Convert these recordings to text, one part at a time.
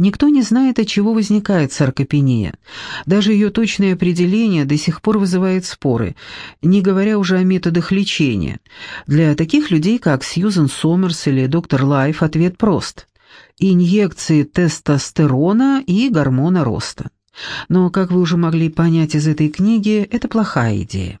Никто не знает, от чего возникает саркопения. Даже ее точное определение до сих пор вызывает споры, не говоря уже о методах лечения. Для таких людей, как Сьюзен Сомерс или доктор Лайф, ответ прост. Инъекции тестостерона и гормона роста. Но, как вы уже могли понять из этой книги, это плохая идея.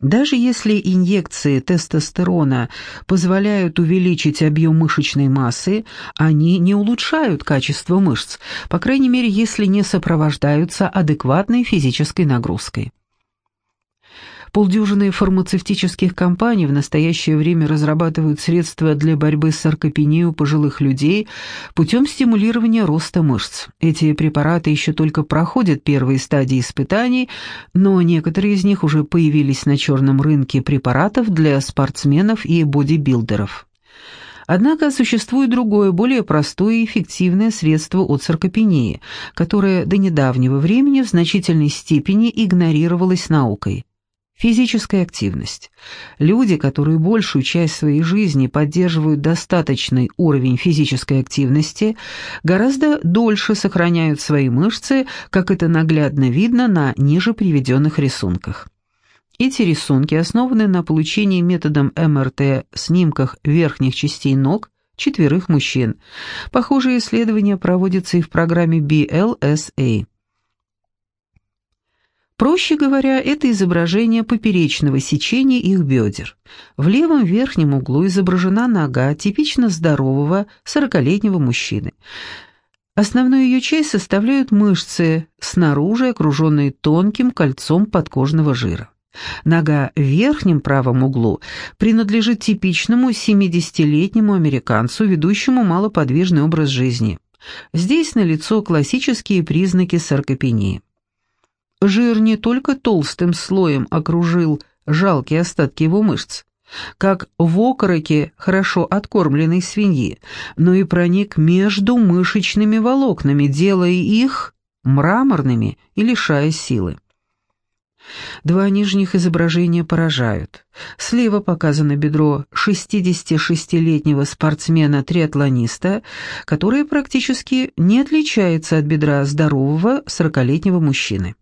Даже если инъекции тестостерона позволяют увеличить объем мышечной массы, они не улучшают качество мышц, по крайней мере, если не сопровождаются адекватной физической нагрузкой. Полдюжины фармацевтических компаний в настоящее время разрабатывают средства для борьбы с саркопенией у пожилых людей путем стимулирования роста мышц. Эти препараты еще только проходят первые стадии испытаний, но некоторые из них уже появились на черном рынке препаратов для спортсменов и бодибилдеров. Однако существует другое, более простое и эффективное средство от саркопении, которое до недавнего времени в значительной степени игнорировалось наукой. Физическая активность. Люди, которые большую часть своей жизни поддерживают достаточный уровень физической активности, гораздо дольше сохраняют свои мышцы, как это наглядно видно на ниже приведенных рисунках. Эти рисунки основаны на получении методом МРТ снимках верхних частей ног четверых мужчин. Похожие исследования проводятся и в программе BLSA. Проще говоря, это изображение поперечного сечения их бедер. В левом верхнем углу изображена нога типично здорового сорокалетнего мужчины. Основную ее часть составляют мышцы, снаружи окруженные тонким кольцом подкожного жира. Нога в верхнем правом углу принадлежит типичному 70-летнему американцу, ведущему малоподвижный образ жизни. Здесь налицо классические признаки саркопении. Жир не только толстым слоем окружил жалкие остатки его мышц, как в окороке хорошо откормленной свиньи, но и проник между мышечными волокнами, делая их мраморными и лишая силы. Два нижних изображения поражают. Слева показано бедро 66-летнего спортсмена-триатлониста, которое практически не отличается от бедра здорового 40-летнего мужчины.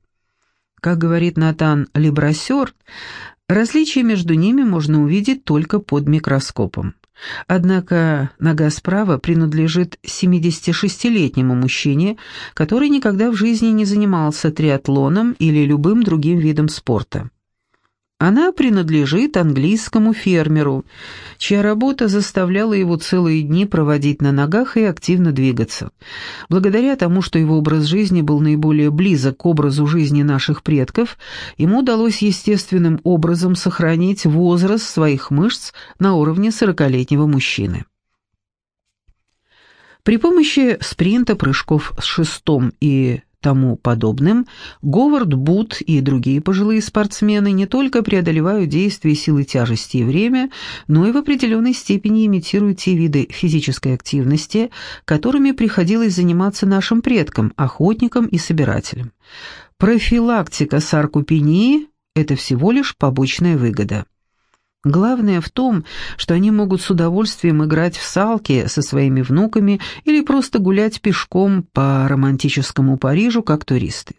Как говорит Натан Лебрасер, различия между ними можно увидеть только под микроскопом. Однако нога справа принадлежит 76-летнему мужчине, который никогда в жизни не занимался триатлоном или любым другим видом спорта. Она принадлежит английскому фермеру, чья работа заставляла его целые дни проводить на ногах и активно двигаться. Благодаря тому, что его образ жизни был наиболее близок к образу жизни наших предков, ему удалось естественным образом сохранить возраст своих мышц на уровне сорокалетнего мужчины. При помощи спринта, прыжков с шестом и тому подобным, Говард Бут и другие пожилые спортсмены не только преодолевают действие силы тяжести и время, но и в определенной степени имитируют те виды физической активности, которыми приходилось заниматься нашим предкам, охотникам и собирателям. Профилактика саркопении – это всего лишь побочная выгода. Главное в том, что они могут с удовольствием играть в салки со своими внуками или просто гулять пешком по романтическому Парижу, как туристы.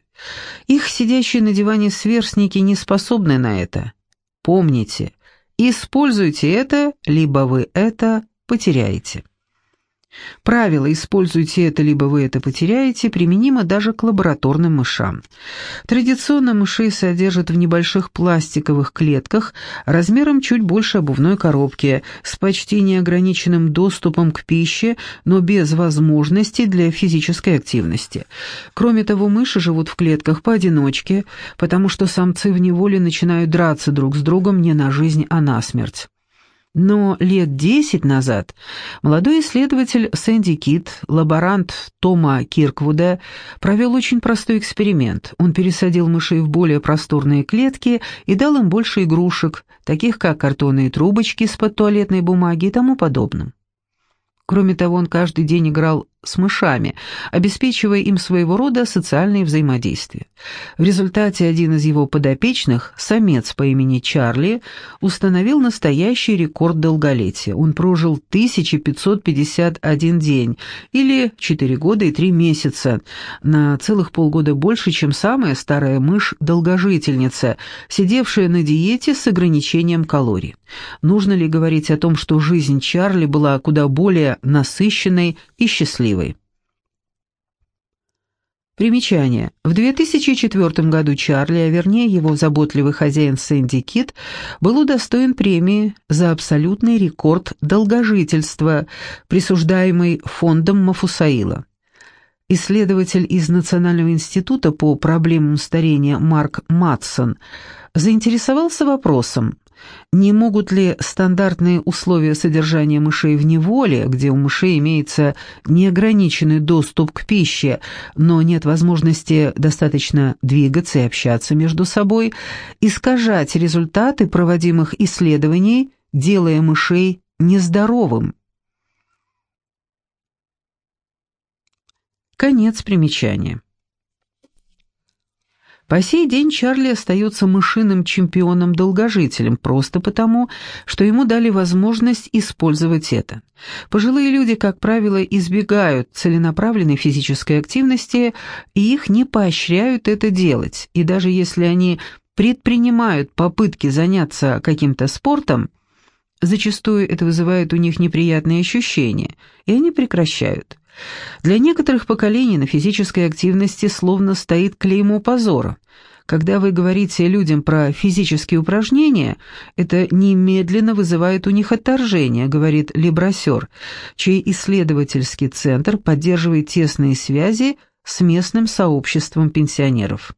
Их сидящие на диване сверстники не способны на это. Помните, используйте это, либо вы это потеряете. Правило «используйте это, либо вы это потеряете» применимо даже к лабораторным мышам. Традиционно мышей содержат в небольших пластиковых клетках размером чуть больше обувной коробки, с почти неограниченным доступом к пище, но без возможности для физической активности. Кроме того, мыши живут в клетках поодиночке, потому что самцы в неволе начинают драться друг с другом не на жизнь, а на смерть. Но лет десять назад молодой исследователь Сэнди Кит, лаборант Тома Кирквуда, провел очень простой эксперимент. Он пересадил мышей в более просторные клетки и дал им больше игрушек, таких как картонные трубочки из-под туалетной бумаги и тому подобным. Кроме того, он каждый день играл с мышами, обеспечивая им своего рода социальные взаимодействия. В результате один из его подопечных, самец по имени Чарли, установил настоящий рекорд долголетия. Он прожил 1551 день, или 4 года и 3 месяца, на целых полгода больше, чем самая старая мышь-долгожительница, сидевшая на диете с ограничением калорий. Нужно ли говорить о том, что жизнь Чарли была куда более насыщенной и счастливой? Примечание. В 2004 году Чарли, а вернее его заботливый хозяин Сэнди Кит, был удостоен премии за абсолютный рекорд долгожительства, присуждаемый фондом Мафусаила. Исследователь из Национального института по проблемам старения Марк Матсон заинтересовался вопросом, не могут ли стандартные условия содержания мышей в неволе, где у мышей имеется неограниченный доступ к пище, но нет возможности достаточно двигаться и общаться между собой, искажать результаты проводимых исследований, делая мышей нездоровым? Конец примечания. По сей день Чарли остается мышиным чемпионом-долгожителем просто потому, что ему дали возможность использовать это. Пожилые люди, как правило, избегают целенаправленной физической активности, и их не поощряют это делать. И даже если они предпринимают попытки заняться каким-то спортом, зачастую это вызывает у них неприятные ощущения, и они прекращают. Для некоторых поколений на физической активности словно стоит клеймо позора. Когда вы говорите людям про физические упражнения, это немедленно вызывает у них отторжение, говорит Лебрасер, чей исследовательский центр поддерживает тесные связи с местным сообществом пенсионеров.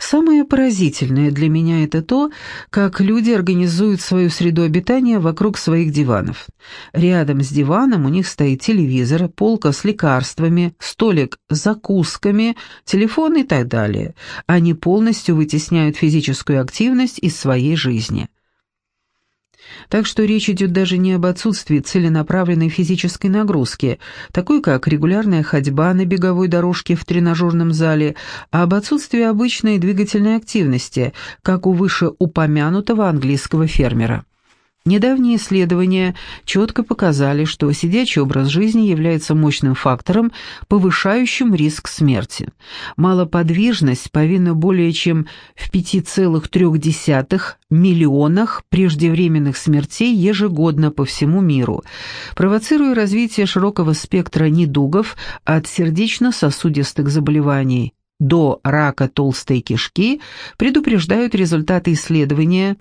Самое поразительное для меня это то, как люди организуют свою среду обитания вокруг своих диванов. Рядом с диваном у них стоит телевизор, полка с лекарствами, столик с закусками, телефон и так далее. Они полностью вытесняют физическую активность из своей жизни. Так что речь идет даже не об отсутствии целенаправленной физической нагрузки, такой как регулярная ходьба на беговой дорожке в тренажерном зале, а об отсутствии обычной двигательной активности, как у вышеупомянутого английского фермера. Недавние исследования четко показали, что сидячий образ жизни является мощным фактором, повышающим риск смерти. Малоподвижность повинна более чем в 5,3 миллионах преждевременных смертей ежегодно по всему миру, провоцируя развитие широкого спектра недугов от сердечно-сосудистых заболеваний, до рака толстой кишки предупреждают результаты исследования,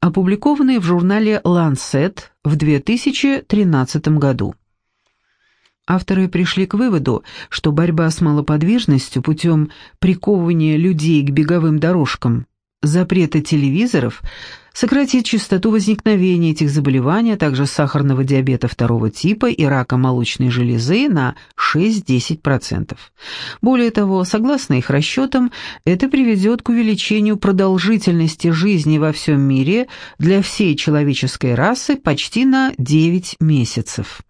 опубликованные в журнале Lancet в 2013 году. Авторы пришли к выводу, что борьба с малоподвижностью путем приковывания людей к беговым дорожкам, запрета телевизоров – сократит частоту возникновения этих заболеваний, а также сахарного диабета второго типа и рака молочной железы на 6-10%. Более того, согласно их расчетам, это приведет к увеличению продолжительности жизни во всем мире для всей человеческой расы почти на 9 месяцев.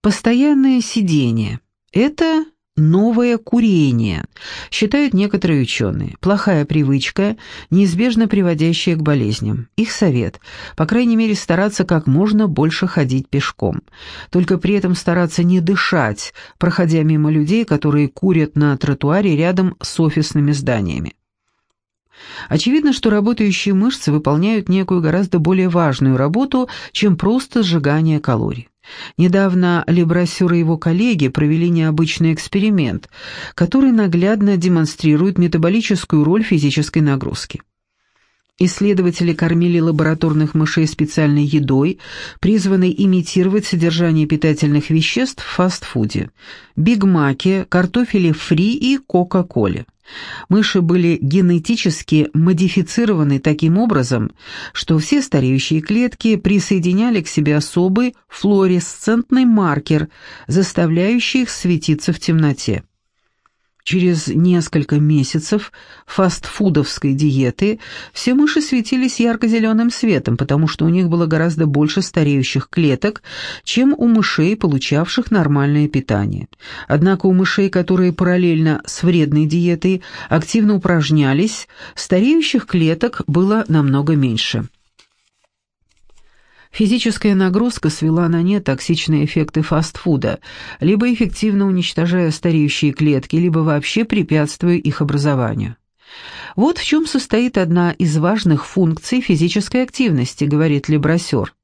Постоянное сидение – это Новое курение, считают некоторые ученые. Плохая привычка, неизбежно приводящая к болезням. Их совет – по крайней мере стараться как можно больше ходить пешком. Только при этом стараться не дышать, проходя мимо людей, которые курят на тротуаре рядом с офисными зданиями. Очевидно, что работающие мышцы выполняют некую гораздо более важную работу, чем просто сжигание калорий. Недавно Лебрасюр и его коллеги провели необычный эксперимент, который наглядно демонстрирует метаболическую роль физической нагрузки. Исследователи кормили лабораторных мышей специальной едой, призванной имитировать содержание питательных веществ в фастфуде – бигмаке, картофеле фри и кока-коле. Мыши были генетически модифицированы таким образом, что все стареющие клетки присоединяли к себе особый флуоресцентный маркер, заставляющий их светиться в темноте. Через несколько месяцев фастфудовской диеты все мыши светились ярко-зеленым светом, потому что у них было гораздо больше стареющих клеток, чем у мышей, получавших нормальное питание. Однако у мышей, которые параллельно с вредной диетой активно упражнялись, стареющих клеток было намного меньше. Физическая нагрузка свела на нет токсичные эффекты фастфуда, либо эффективно уничтожая стареющие клетки, либо вообще препятствуя их образованию. Вот в чем состоит одна из важных функций физической активности, говорит Лебрасер.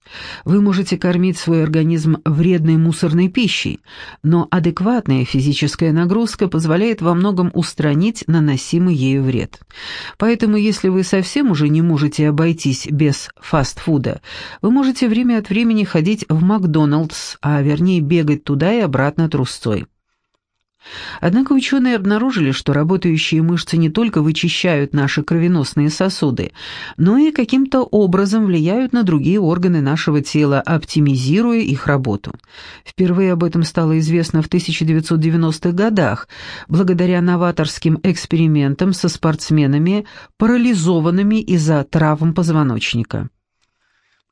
Вы можете кормить свой организм вредной мусорной пищей, но адекватная физическая нагрузка позволяет во многом устранить наносимый ею вред. Поэтому, если вы совсем уже не можете обойтись без фастфуда, вы можете время от времени ходить в Макдоналдс, а вернее бегать туда и обратно трусцой. Однако ученые обнаружили, что работающие мышцы не только вычищают наши кровеносные сосуды, но и каким-то образом влияют на другие органы нашего тела, оптимизируя их работу. Впервые об этом стало известно в 1990-х годах, благодаря новаторским экспериментам со спортсменами, парализованными из-за травм позвоночника.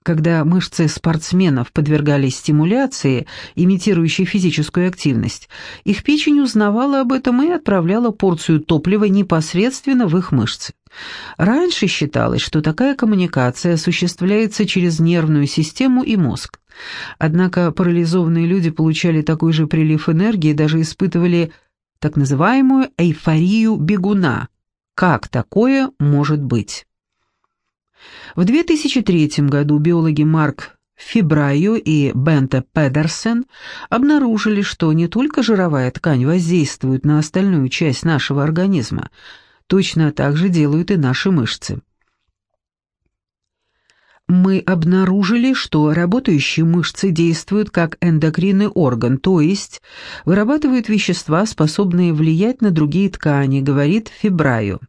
Когда мышцы спортсменов подвергались стимуляции, имитирующей физическую активность, их печень узнавала об этом и отправляла порцию топлива непосредственно в их мышцы. Раньше считалось, что такая коммуникация осуществляется через нервную систему и мозг. Однако парализованные люди получали такой же прилив энергии и даже испытывали так называемую эйфорию бегуна. Как такое может быть? В 2003 году биологи Марк Фибрайо и Бента Педерсен обнаружили, что не только жировая ткань воздействует на остальную часть нашего организма, точно так же делают и наши мышцы. Мы обнаружили, что работающие мышцы действуют как эндокринный орган, то есть вырабатывают вещества, способные влиять на другие ткани, говорит Фибрайо.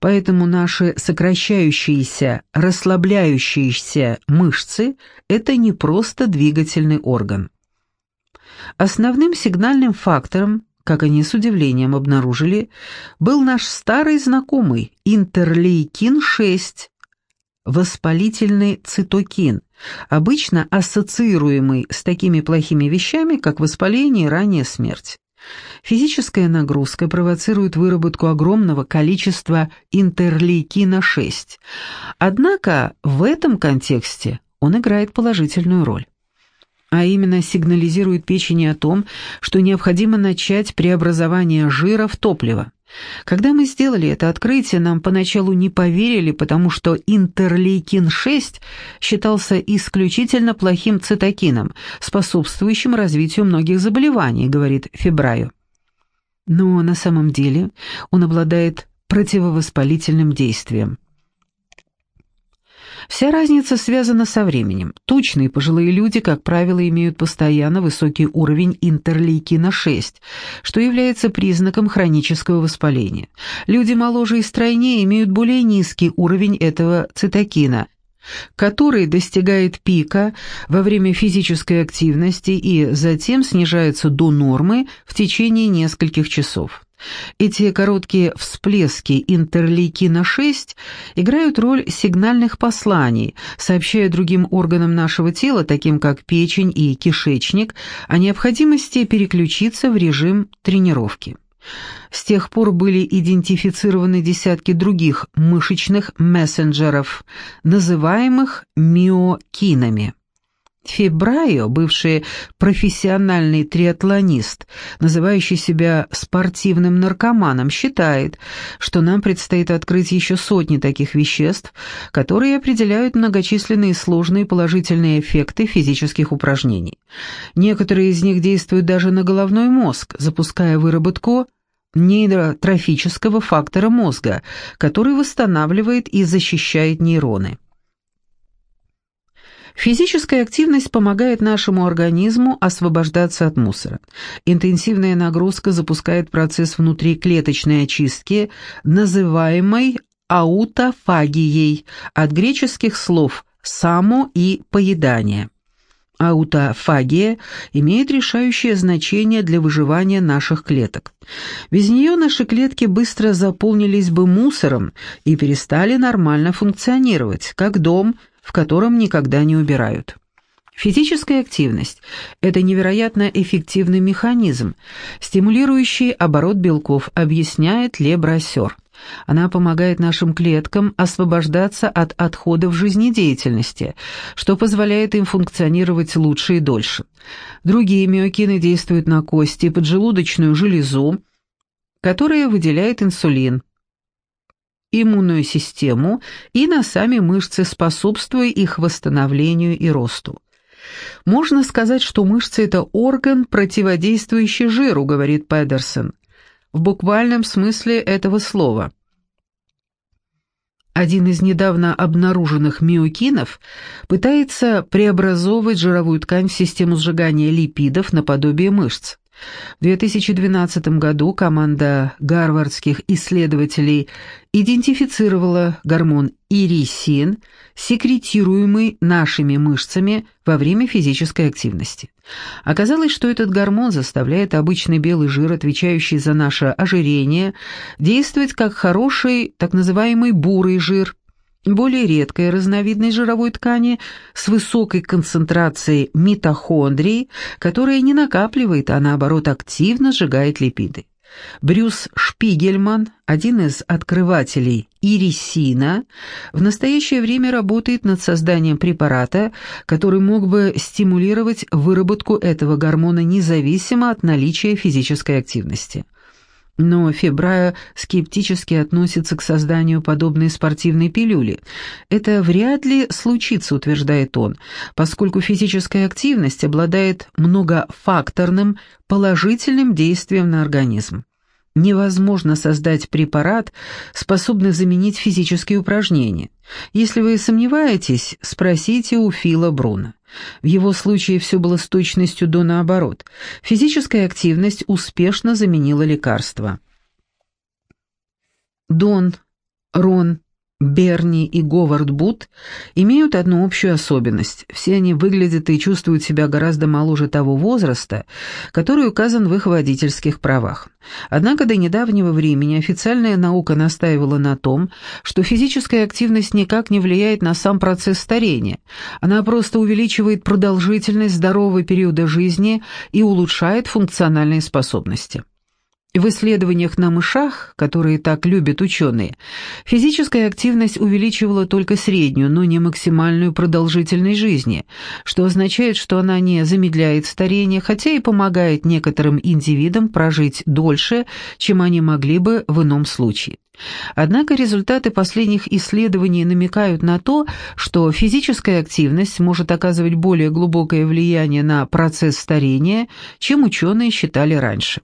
Поэтому наши сокращающиеся, расслабляющиеся мышцы – это не просто двигательный орган. Основным сигнальным фактором, как они с удивлением обнаружили, был наш старый знакомый интерлейкин-6, воспалительный цитокин, обычно ассоциируемый с такими плохими вещами, как воспаление и ранняя смерть. Физическая нагрузка провоцирует выработку огромного количества интерлейкина-6. Однако в этом контексте он играет положительную роль а именно сигнализирует печени о том, что необходимо начать преобразование жира в топливо. Когда мы сделали это открытие, нам поначалу не поверили, потому что интерлейкин-6 считался исключительно плохим цитокином, способствующим развитию многих заболеваний, говорит Фибраю. Но на самом деле он обладает противовоспалительным действием. Вся разница связана со временем. Тучные пожилые люди, как правило, имеют постоянно высокий уровень интерлейкина-6, что является признаком хронического воспаления. Люди моложе и стройнее имеют более низкий уровень этого цитокина, который достигает пика во время физической активности и затем снижается до нормы в течение нескольких часов. Эти короткие всплески интерлейкина-6 играют роль сигнальных посланий, сообщая другим органам нашего тела, таким как печень и кишечник, о необходимости переключиться в режим тренировки. С тех пор были идентифицированы десятки других мышечных мессенджеров, называемых миокинами. Фебрайо, бывший профессиональный триатлонист, называющий себя спортивным наркоманом, считает, что нам предстоит открыть еще сотни таких веществ, которые определяют многочисленные сложные положительные эффекты физических упражнений. Некоторые из них действуют даже на головной мозг, запуская выработку нейротрофического фактора мозга, который восстанавливает и защищает нейроны. Физическая активность помогает нашему организму освобождаться от мусора. Интенсивная нагрузка запускает процесс внутриклеточной очистки, называемой аутофагией, от греческих слов «само» и «поедание». Аутофагия имеет решающее значение для выживания наших клеток. Без нее наши клетки быстро заполнились бы мусором и перестали нормально функционировать, как дом, в котором никогда не убирают. Физическая активность – это невероятно эффективный механизм, стимулирующий оборот белков, объясняет Ле Брассер. Она помогает нашим клеткам освобождаться от отходов жизнедеятельности, что позволяет им функционировать лучше и дольше. Другие миокины действуют на кости, поджелудочную железу, которая выделяет инсулин, иммунную систему и на сами мышцы, способствуя их восстановлению и росту. Можно сказать, что мышцы – это орган, противодействующий жиру, говорит Педерсон, в буквальном смысле этого слова. Один из недавно обнаруженных миокинов пытается преобразовывать жировую ткань в систему сжигания липидов наподобие мышц. В 2012 году команда гарвардских исследователей идентифицировала гормон ирисин, секретируемый нашими мышцами во время физической активности. Оказалось, что этот гормон заставляет обычный белый жир, отвечающий за наше ожирение, действовать как хороший так называемый бурый жир – более редкая разновидность жировой ткани с высокой концентрацией митохондрий, которая не накапливает, а наоборот активно сжигает липиды. Брюс Шпигельман, один из открывателей ирисина, в настоящее время работает над созданием препарата, который мог бы стимулировать выработку этого гормона независимо от наличия физической активности. Но Фебрая скептически относится к созданию подобной спортивной пилюли. Это вряд ли случится, утверждает он, поскольку физическая активность обладает многофакторным положительным действием на организм. Невозможно создать препарат, способный заменить физические упражнения. Если вы сомневаетесь, спросите у Фила Бруна. В его случае все было с точностью до наоборот. Физическая активность успешно заменила лекарства. Дон, Рон, Берни и Говард Бут имеют одну общую особенность. Все они выглядят и чувствуют себя гораздо моложе того возраста, который указан в их водительских правах. Однако до недавнего времени официальная наука настаивала на том, что физическая активность никак не влияет на сам процесс старения. Она просто увеличивает продолжительность здорового периода жизни и улучшает функциональные способности. В исследованиях на мышах, которые так любят ученые, физическая активность увеличивала только среднюю, но не максимальную продолжительность жизни, что означает, что она не замедляет старение, хотя и помогает некоторым индивидам прожить дольше, чем они могли бы в ином случае. Однако результаты последних исследований намекают на то, что физическая активность может оказывать более глубокое влияние на процесс старения, чем ученые считали раньше.